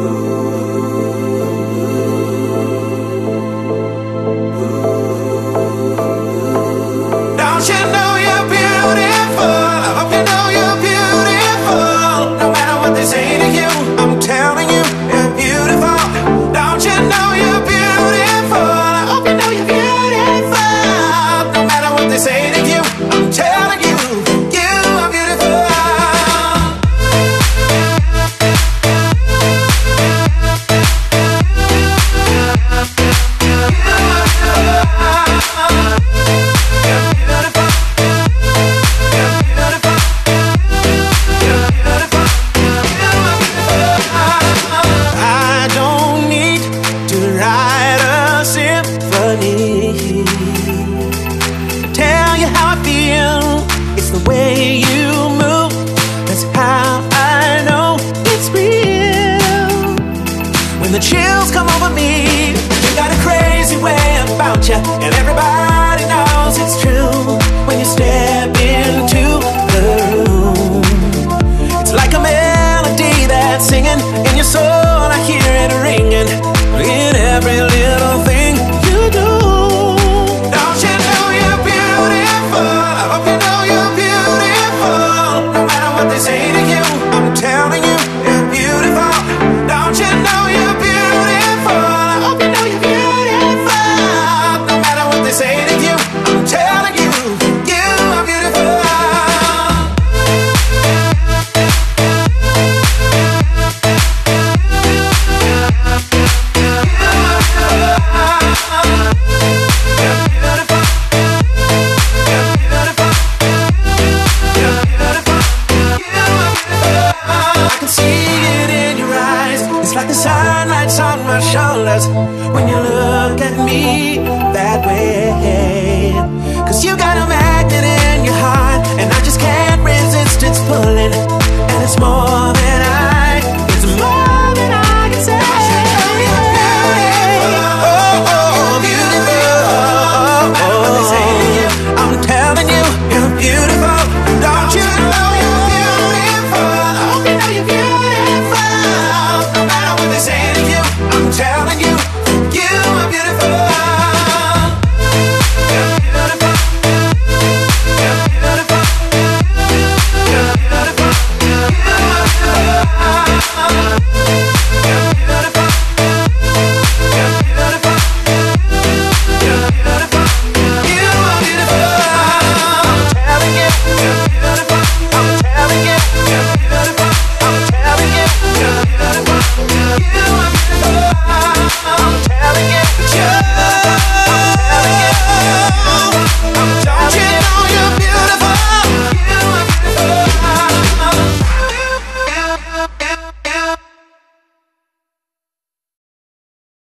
Ooh. way you move. That's how I know it's real. When the chills come over me, you got a crazy way about you, and everybody knows it's true. what they say to you. look at me that way. Cause you got a